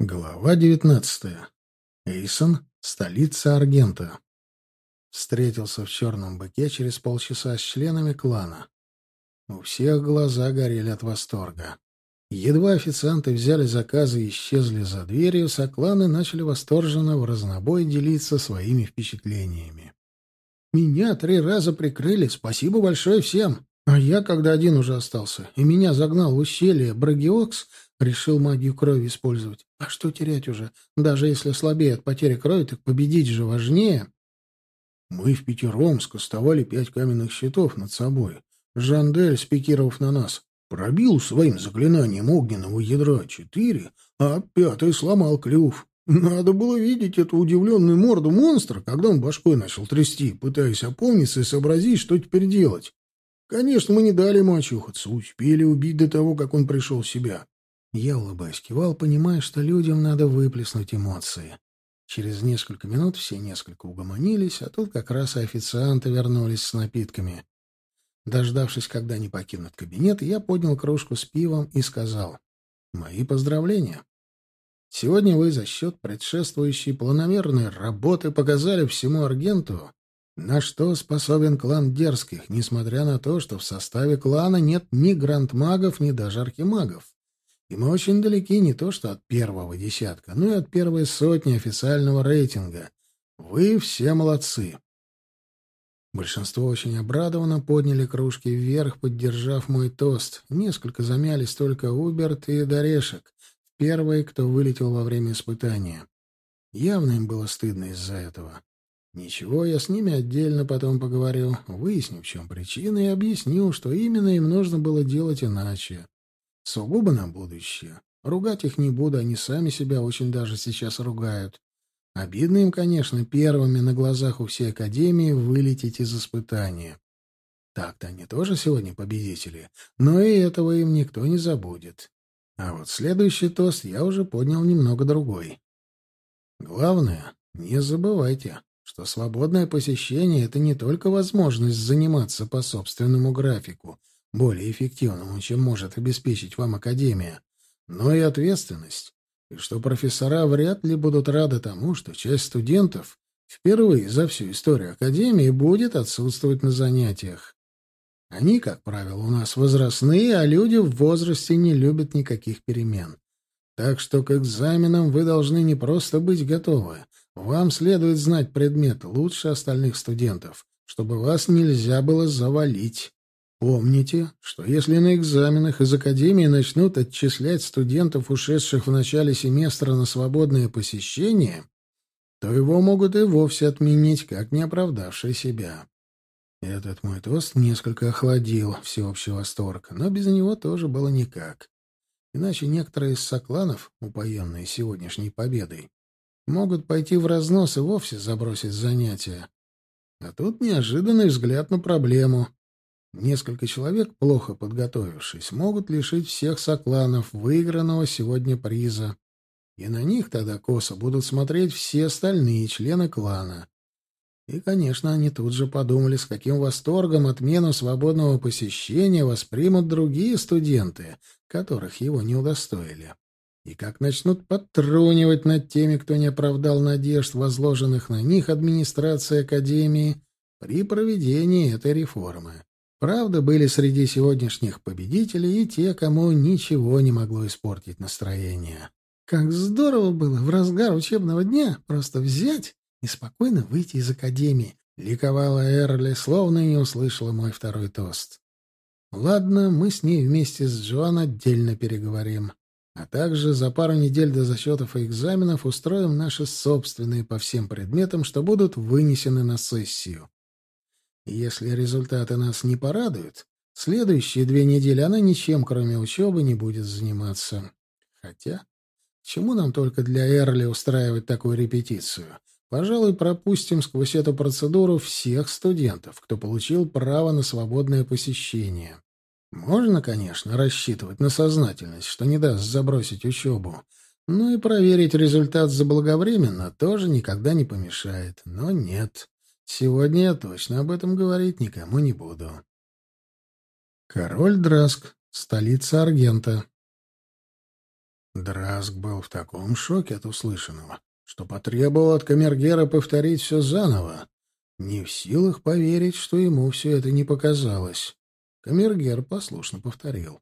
Глава девятнадцатая. Эйсон, столица Аргента. Встретился в черном быке через полчаса с членами клана. У всех глаза горели от восторга. Едва официанты взяли заказы и исчезли за дверью, сокланы начали восторженно в разнобой делиться своими впечатлениями. «Меня три раза прикрыли, спасибо большое всем. А я, когда один уже остался, и меня загнал в ущелье Брагиокс, Решил магию крови использовать. А что терять уже? Даже если слабее от потери крови, так победить же важнее. Мы в пятером скостовали пять каменных щитов над собой. Жандель, спикировав на нас, пробил своим заклинанием огненного ядра четыре, а пятый сломал клюв. Надо было видеть эту удивленную морду монстра, когда он башкой начал трясти, пытаясь опомниться и сообразить, что теперь делать. Конечно, мы не дали ему очухаться, успели убить до того, как он пришел в себя. Я, улыбаясь, кивал, понимая, что людям надо выплеснуть эмоции. Через несколько минут все несколько угомонились, а тут как раз и официанты вернулись с напитками. Дождавшись, когда они покинут кабинет, я поднял кружку с пивом и сказал «Мои поздравления. Сегодня вы за счет предшествующей планомерной работы показали всему Аргенту, на что способен клан Дерзких, несмотря на то, что в составе клана нет ни грандмагов, ни даже архимагов. И мы очень далеки не то что от первого десятка, но и от первой сотни официального рейтинга. Вы все молодцы. Большинство очень обрадованно подняли кружки вверх, поддержав мой тост. Несколько замялись только Уберт и Дорешек, первые, кто вылетел во время испытания. Явно им было стыдно из-за этого. Ничего, я с ними отдельно потом поговорю, выясню, в чем причина, и объясню, что именно им нужно было делать иначе. Сугубо на будущее. Ругать их не буду, они сами себя очень даже сейчас ругают. Обидно им, конечно, первыми на глазах у всей Академии вылететь из испытания. Так-то они тоже сегодня победители, но и этого им никто не забудет. А вот следующий тост я уже поднял немного другой. Главное, не забывайте, что свободное посещение — это не только возможность заниматься по собственному графику, более эффективному, чем может обеспечить вам Академия, но и ответственность, и что профессора вряд ли будут рады тому, что часть студентов впервые за всю историю Академии будет отсутствовать на занятиях. Они, как правило, у нас возрастные, а люди в возрасте не любят никаких перемен. Так что к экзаменам вы должны не просто быть готовы. Вам следует знать предмет лучше остальных студентов, чтобы вас нельзя было завалить. Помните, что если на экзаменах из Академии начнут отчислять студентов, ушедших в начале семестра на свободное посещение, то его могут и вовсе отменить, как не оправдавший себя. Этот мой тост несколько охладил всеобщий восторг, но без него тоже было никак. Иначе некоторые из сокланов, упоенные сегодняшней победой, могут пойти в разнос и вовсе забросить занятия. А тут неожиданный взгляд на проблему — Несколько человек, плохо подготовившись, могут лишить всех сокланов выигранного сегодня приза. И на них тогда косо будут смотреть все остальные члены клана. И, конечно, они тут же подумали, с каким восторгом отмену свободного посещения воспримут другие студенты, которых его не удостоили. И как начнут подтрунивать над теми, кто не оправдал надежд, возложенных на них администрацией Академии при проведении этой реформы. Правда, были среди сегодняшних победителей и те, кому ничего не могло испортить настроение. Как здорово было в разгар учебного дня просто взять и спокойно выйти из академии, ликовала Эрли, словно не услышала мой второй тост. Ладно, мы с ней вместе с Джоан отдельно переговорим. А также за пару недель до зачетов и экзаменов устроим наши собственные по всем предметам, что будут вынесены на сессию. Если результаты нас не порадуют, следующие две недели она ничем, кроме учебы, не будет заниматься. Хотя, чему нам только для Эрли устраивать такую репетицию? Пожалуй, пропустим сквозь эту процедуру всех студентов, кто получил право на свободное посещение. Можно, конечно, рассчитывать на сознательность, что не даст забросить учебу, но и проверить результат заблаговременно тоже никогда не помешает. Но нет. Сегодня я точно об этом говорить никому не буду. Король Драск, столица Аргента. Драск был в таком шоке от услышанного, что потребовал от камергера повторить все заново, не в силах поверить, что ему все это не показалось. Камергер послушно повторил.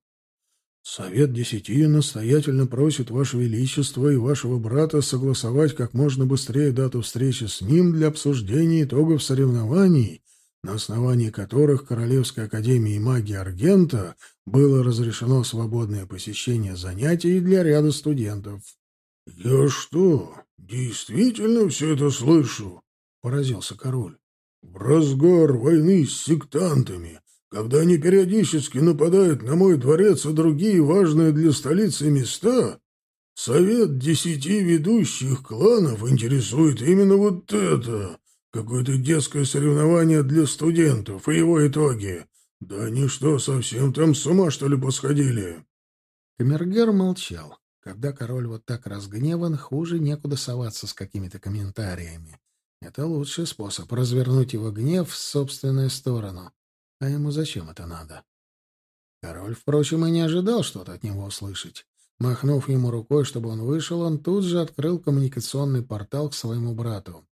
«Совет Десяти настоятельно просит Ваше Величество и Вашего брата согласовать как можно быстрее дату встречи с ним для обсуждения итогов соревнований, на основании которых Королевской Академии Магии Аргента было разрешено свободное посещение занятий для ряда студентов». «Я что, действительно все это слышу?» — поразился король. «В разгар войны с сектантами» когда они периодически нападают на мой дворец и другие важные для столицы места, совет десяти ведущих кланов интересует именно вот это, какое-то детское соревнование для студентов и его итоги. Да они что, совсем там с ума, что ли, посходили?» Камергер молчал. Когда король вот так разгневан, хуже некуда соваться с какими-то комментариями. Это лучший способ развернуть его гнев в собственную сторону. А ему зачем это надо? Король, впрочем, и не ожидал что-то от него услышать. Махнув ему рукой, чтобы он вышел, он тут же открыл коммуникационный портал к своему брату.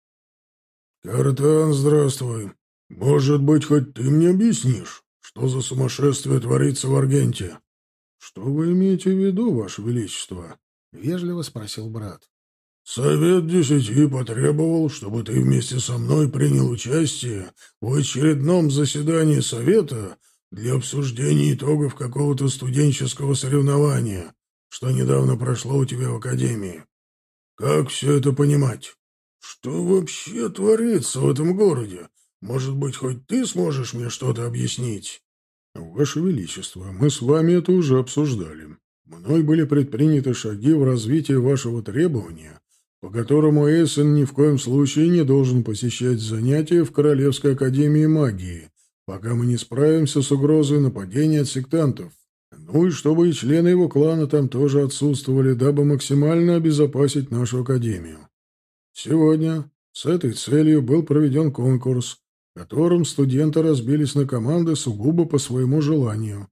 «Картан, здравствуй. Может быть, хоть ты мне объяснишь, что за сумасшествие творится в Аргенте?» «Что вы имеете в виду, Ваше Величество?» — вежливо спросил брат. Совет Десяти потребовал, чтобы ты вместе со мной принял участие в очередном заседании Совета для обсуждения итогов какого-то студенческого соревнования, что недавно прошло у тебя в Академии. Как все это понимать? Что вообще творится в этом городе? Может быть, хоть ты сможешь мне что-то объяснить? Ваше Величество, мы с вами это уже обсуждали. Мной были предприняты шаги в развитии вашего требования по которому Эйсон ни в коем случае не должен посещать занятия в Королевской Академии Магии, пока мы не справимся с угрозой нападения от сектантов. Ну и чтобы и члены его клана там тоже отсутствовали, дабы максимально обезопасить нашу Академию. Сегодня с этой целью был проведен конкурс, в котором студенты разбились на команды сугубо по своему желанию.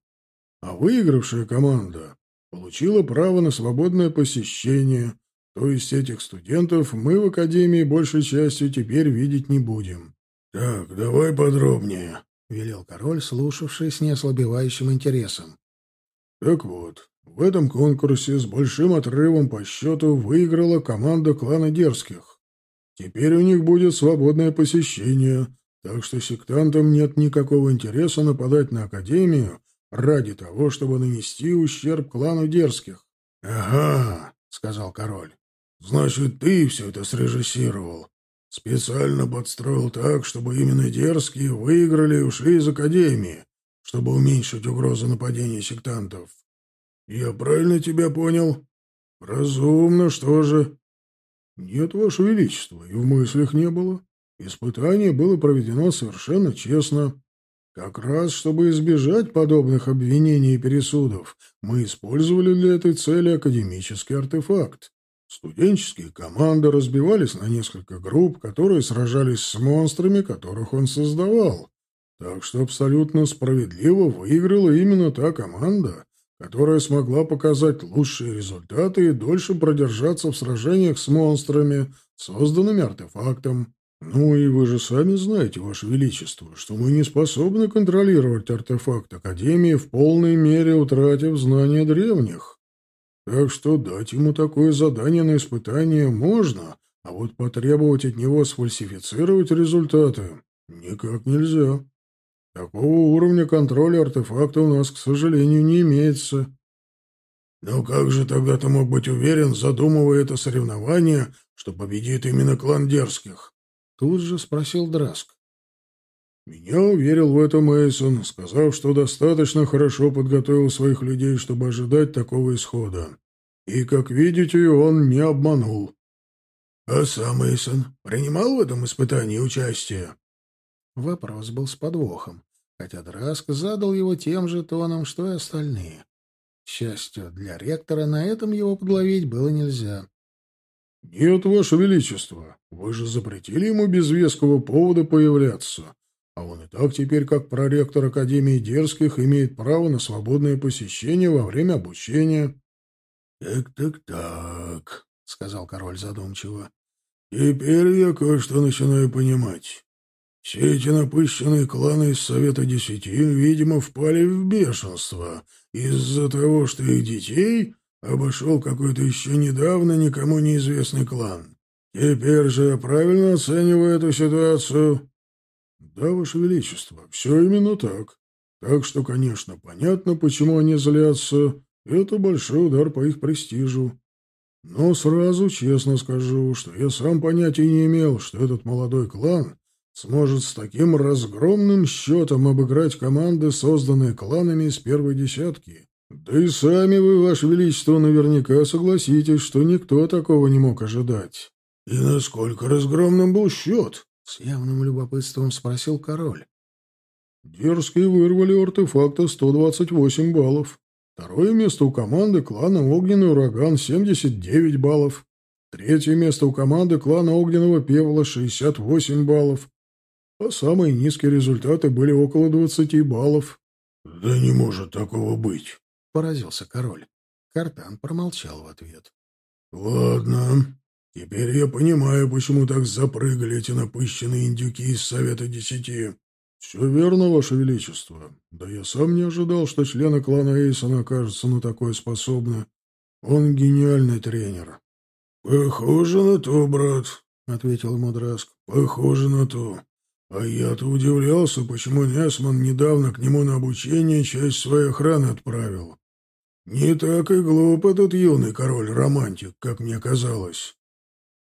А выигравшая команда получила право на свободное посещение – то есть этих студентов мы в Академии большей частью теперь видеть не будем. — Так, давай подробнее, — велел король, слушавший с неослабевающим интересом. — Так вот, в этом конкурсе с большим отрывом по счету выиграла команда клана Дерзких. Теперь у них будет свободное посещение, так что сектантам нет никакого интереса нападать на Академию ради того, чтобы нанести ущерб клану Дерзких. — Ага, — сказал король. Значит, ты все это срежиссировал. Специально подстроил так, чтобы именно дерзкие выиграли и ушли из Академии, чтобы уменьшить угрозу нападения сектантов. Я правильно тебя понял? Разумно, что же? Нет, Ваше Величество, и в мыслях не было. Испытание было проведено совершенно честно. Как раз, чтобы избежать подобных обвинений и пересудов, мы использовали для этой цели академический артефакт. Студенческие команды разбивались на несколько групп, которые сражались с монстрами, которых он создавал. Так что абсолютно справедливо выиграла именно та команда, которая смогла показать лучшие результаты и дольше продержаться в сражениях с монстрами, созданными артефактом. Ну и вы же сами знаете, Ваше Величество, что мы не способны контролировать артефакт Академии в полной мере, утратив знания древних. Так что дать ему такое задание на испытание можно, а вот потребовать от него сфальсифицировать результаты никак нельзя. Такого уровня контроля артефакта у нас, к сожалению, не имеется. Но как же тогда ты мог быть уверен, задумывая это соревнование, что победит именно клан дерзких? Тут же спросил Драск. Меня уверил в этом Мейсон, сказав, что достаточно хорошо подготовил своих людей, чтобы ожидать такого исхода. И, как видите, он не обманул. А сам Мейсон принимал в этом испытании участие? Вопрос был с подвохом, хотя Драск задал его тем же тоном, что и остальные. К счастью, для ректора на этом его подловить было нельзя. «Нет, Ваше Величество, вы же запретили ему без веского повода появляться. А он и так теперь, как проректор Академии Дерзких, имеет право на свободное посещение во время обучения. «Так-так-так», — сказал король задумчиво. «Теперь я кое-что начинаю понимать. Все эти напыщенные кланы из Совета Десяти, видимо, впали в бешенство из-за того, что их детей обошел какой-то еще недавно никому неизвестный клан. Теперь же я правильно оцениваю эту ситуацию?» «Да, Ваше Величество, все именно так. Так что, конечно, понятно, почему они злятся, это большой удар по их престижу. Но сразу честно скажу, что я сам понятия не имел, что этот молодой клан сможет с таким разгромным счетом обыграть команды, созданные кланами из первой десятки. Да и сами вы, Ваше Величество, наверняка согласитесь, что никто такого не мог ожидать. — И насколько разгромным был счет? — с явным любопытством спросил король. Дерзкие вырвали артефакта 128 баллов. Второе место у команды клана «Огненный ураган» — 79 баллов. Третье место у команды клана «Огненного певла» — 68 баллов. А самые низкие результаты были около 20 баллов. — Да не может такого быть, — поразился король. Картан промолчал в ответ. — Ладно, теперь я понимаю, почему так запрыгали эти напыщенные индюки из Совета Десяти. «Все верно, Ваше Величество. Да я сам не ожидал, что члены клана Эйсона окажутся на такое способны. Он гениальный тренер». «Похоже на то, брат», — ответил Мудраск. «Похоже на то. А я-то удивлялся, почему Несман недавно к нему на обучение часть своей охраны отправил. Не так и глуп этот юный король-романтик, как мне казалось.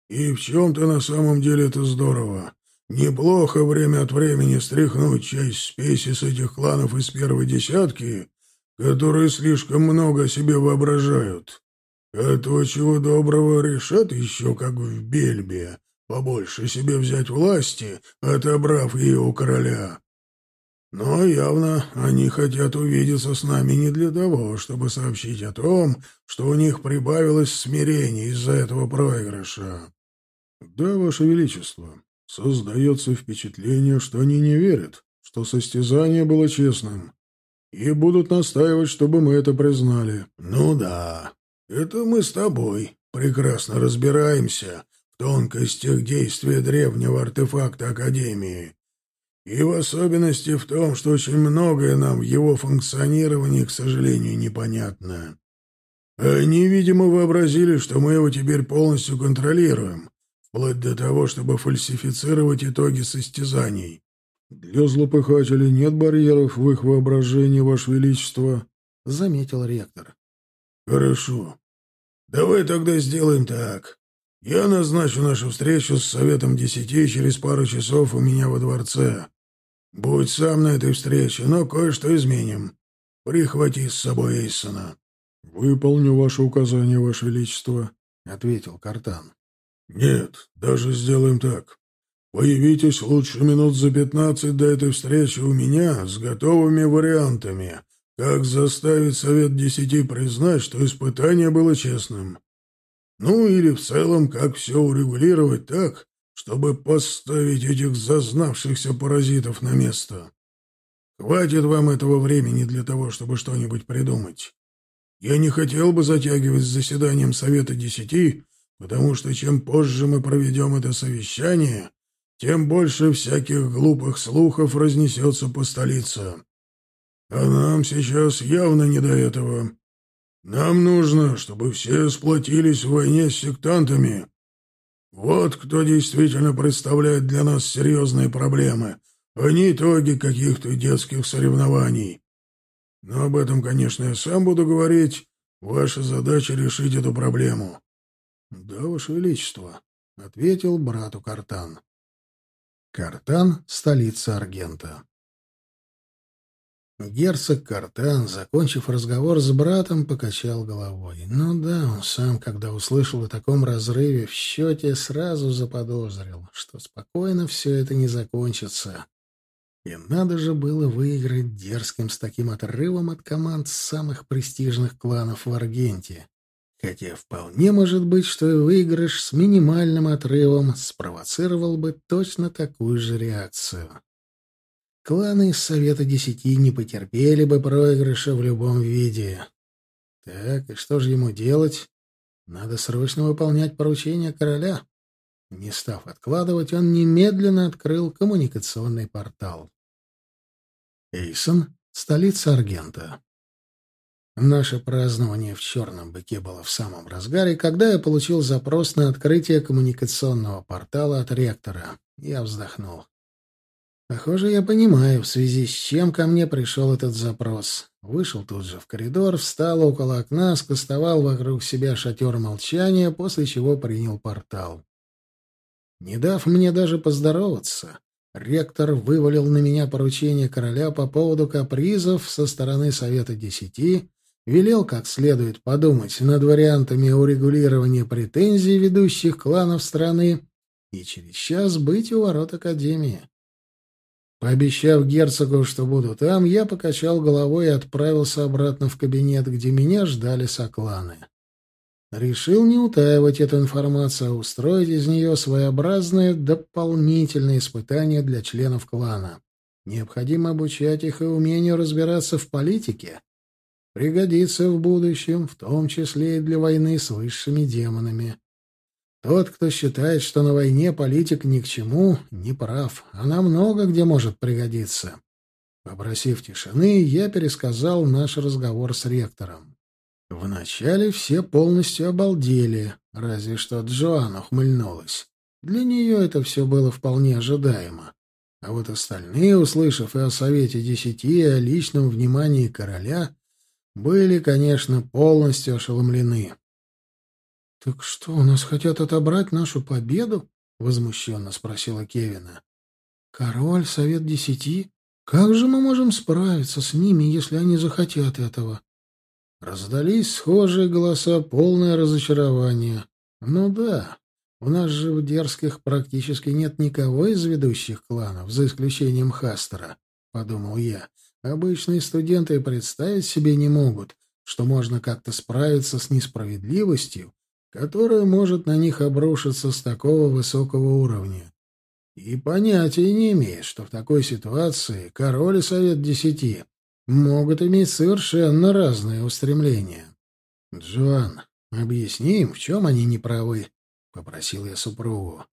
И в чем-то на самом деле это здорово. Неплохо время от времени стряхнуть часть спеси с этих кланов из первой десятки, которые слишком много себе воображают. А то, чего доброго, решат еще, как в Бельбе, побольше себе взять власти, отобрав ее у короля. Но явно они хотят увидеться с нами не для того, чтобы сообщить о том, что у них прибавилось смирение из-за этого проигрыша. — Да, Ваше Величество, Создается впечатление, что они не верят, что состязание было честным, и будут настаивать, чтобы мы это признали. Ну да, это мы с тобой прекрасно разбираемся в тонкостях действия древнего артефакта Академии. И в особенности в том, что очень многое нам в его функционировании, к сожалению, непонятно. Они, видимо, вообразили, что мы его теперь полностью контролируем, вплоть до того, чтобы фальсифицировать итоги состязаний. Для злопыхателей нет барьеров в их воображении, Ваше Величество, — заметил ректор. — Хорошо. Давай тогда сделаем так. Я назначу нашу встречу с Советом Десяти через пару часов у меня во дворце. Будь сам на этой встрече, но кое-что изменим. Прихвати с собой Эйсона. — Выполню ваше указание, Ваше Величество, — ответил Картан. «Нет, даже сделаем так. Появитесь лучше минут за пятнадцать до этой встречи у меня с готовыми вариантами, как заставить Совет Десяти признать, что испытание было честным. Ну или в целом, как все урегулировать так, чтобы поставить этих зазнавшихся паразитов на место. Хватит вам этого времени для того, чтобы что-нибудь придумать. Я не хотел бы затягивать с заседанием Совета Десяти, потому что чем позже мы проведем это совещание, тем больше всяких глупых слухов разнесется по столице. А нам сейчас явно не до этого. Нам нужно, чтобы все сплотились в войне с сектантами. Вот кто действительно представляет для нас серьезные проблемы, а не итоги каких-то детских соревнований. Но об этом, конечно, я сам буду говорить. Ваша задача решить эту проблему. — Да, Ваше Величество, — ответил брату Картан. Картан — столица Аргента. Герцог Картан, закончив разговор с братом, покачал головой. Ну да, он сам, когда услышал о таком разрыве в счете, сразу заподозрил, что спокойно все это не закончится. И надо же было выиграть дерзким с таким отрывом от команд самых престижных кланов в Аргенте. Хотя вполне может быть, что и выигрыш с минимальным отрывом спровоцировал бы точно такую же реакцию. Кланы из Совета Десяти не потерпели бы проигрыша в любом виде. Так, и что же ему делать? Надо срочно выполнять поручение короля. Не став откладывать, он немедленно открыл коммуникационный портал. Эйсон, столица Аргента. Наше празднование в «Черном быке» было в самом разгаре, когда я получил запрос на открытие коммуникационного портала от ректора. Я вздохнул. Похоже, я понимаю, в связи с чем ко мне пришел этот запрос. Вышел тут же в коридор, встал около окна, скостовал вокруг себя шатер молчания, после чего принял портал. Не дав мне даже поздороваться, ректор вывалил на меня поручение короля по поводу капризов со стороны Совета Десяти велел как следует подумать над вариантами урегулирования претензий ведущих кланов страны и через час быть у ворот Академии. Пообещав герцогу, что буду там, я покачал головой и отправился обратно в кабинет, где меня ждали сокланы. Решил не утаивать эту информацию, а устроить из нее своеобразное дополнительное испытание для членов клана. Необходимо обучать их и умению разбираться в политике, пригодится в будущем, в том числе и для войны с высшими демонами. Тот, кто считает, что на войне политик ни к чему, не прав. Она много где может пригодиться. Попросив тишины, я пересказал наш разговор с ректором. Вначале все полностью обалдели, разве что Джоан ухмыльнулась. Для нее это все было вполне ожидаемо. А вот остальные, услышав и о Совете Десяти, и о личном внимании короля, были, конечно, полностью ошеломлены. — Так что, у нас хотят отобрать нашу победу? — возмущенно спросила Кевина. — Король, Совет Десяти? Как же мы можем справиться с ними, если они захотят этого? Раздались схожие голоса, полное разочарование. Ну да, у нас же в дерзких практически нет никого из ведущих кланов, за исключением Хастера, — подумал я. Обычные студенты представить себе не могут, что можно как-то справиться с несправедливостью, которая может на них обрушиться с такого высокого уровня. И понятия не имеет, что в такой ситуации король и совет десяти могут иметь совершенно разные устремления. «Джоан, объясни им, в чем они неправы», — попросил я супругу.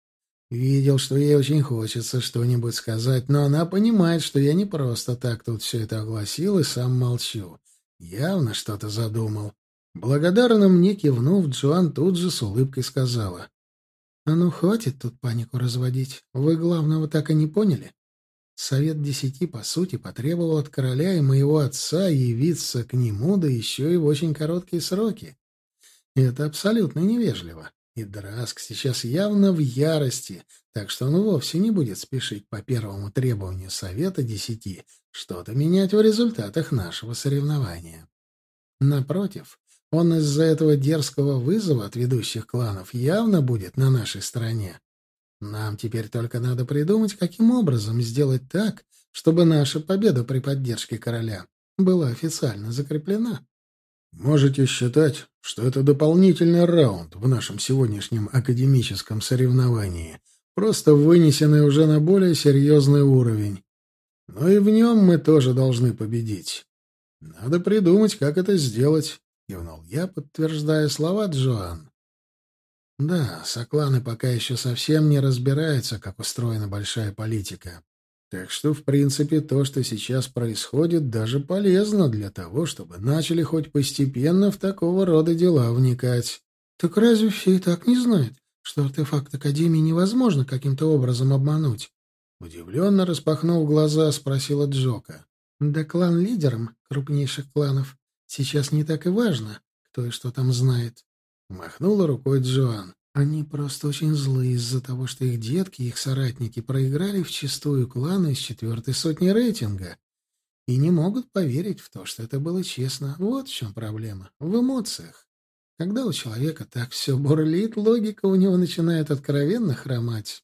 Видел, что ей очень хочется что-нибудь сказать, но она понимает, что я не просто так тут все это огласил и сам молчу. Явно что-то задумал. Благодарно мне кивнув, Джоан тут же с улыбкой сказала. — А ну, хватит тут панику разводить. Вы главного так и не поняли? Совет Десяти, по сути, потребовал от короля и моего отца явиться к нему, да еще и в очень короткие сроки. Это абсолютно невежливо. И Драск сейчас явно в ярости, так что он вовсе не будет спешить по первому требованию Совета Десяти что-то менять в результатах нашего соревнования. Напротив, он из-за этого дерзкого вызова от ведущих кланов явно будет на нашей стороне. Нам теперь только надо придумать, каким образом сделать так, чтобы наша победа при поддержке короля была официально закреплена. Можете считать, что это дополнительный раунд в нашем сегодняшнем академическом соревновании, просто вынесенный уже на более серьезный уровень. Но и в нем мы тоже должны победить. Надо придумать, как это сделать, — кивнул я, подтверждая слова Джоан. Да, сокланы пока еще совсем не разбираются, как устроена большая политика. Так что, в принципе, то, что сейчас происходит, даже полезно для того, чтобы начали хоть постепенно в такого рода дела вникать. Так разве все и так не знают, что артефакт Академии невозможно каким-то образом обмануть? Удивленно распахнув глаза, спросила Джока. Да клан лидером крупнейших кланов сейчас не так и важно, кто и что там знает. Махнула рукой Джоан. Они просто очень злые из-за того, что их детки и их соратники проиграли в чистую клану из четвертой сотни рейтинга. И не могут поверить в то, что это было честно. Вот в чем проблема. В эмоциях. Когда у человека так все бурлит, логика у него начинает откровенно хромать.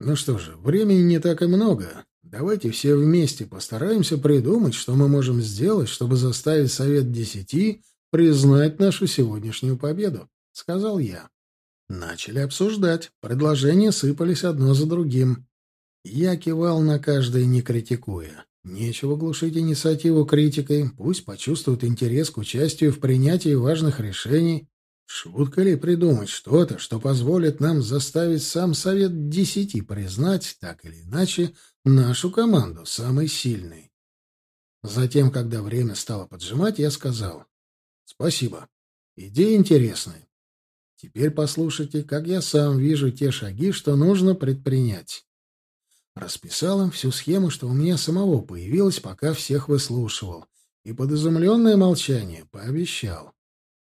Ну что же, времени не так и много. Давайте все вместе постараемся придумать, что мы можем сделать, чтобы заставить Совет Десяти признать нашу сегодняшнюю победу, — сказал я. Начали обсуждать. Предложения сыпались одно за другим. Я кивал на каждое, не критикуя. Нечего глушить инициативу критикой, пусть почувствуют интерес к участию в принятии важных решений. Шутка ли придумать что-то, что позволит нам заставить сам Совет Десяти признать, так или иначе, нашу команду самой сильной? Затем, когда время стало поджимать, я сказал «Спасибо. Идея интересная. Теперь послушайте, как я сам вижу те шаги, что нужно предпринять». Расписал им всю схему, что у меня самого появилась, пока всех выслушивал, и под изумленное молчание пообещал.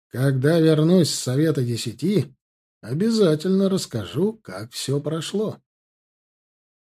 Когда вернусь с Совета Десяти, обязательно расскажу, как все прошло.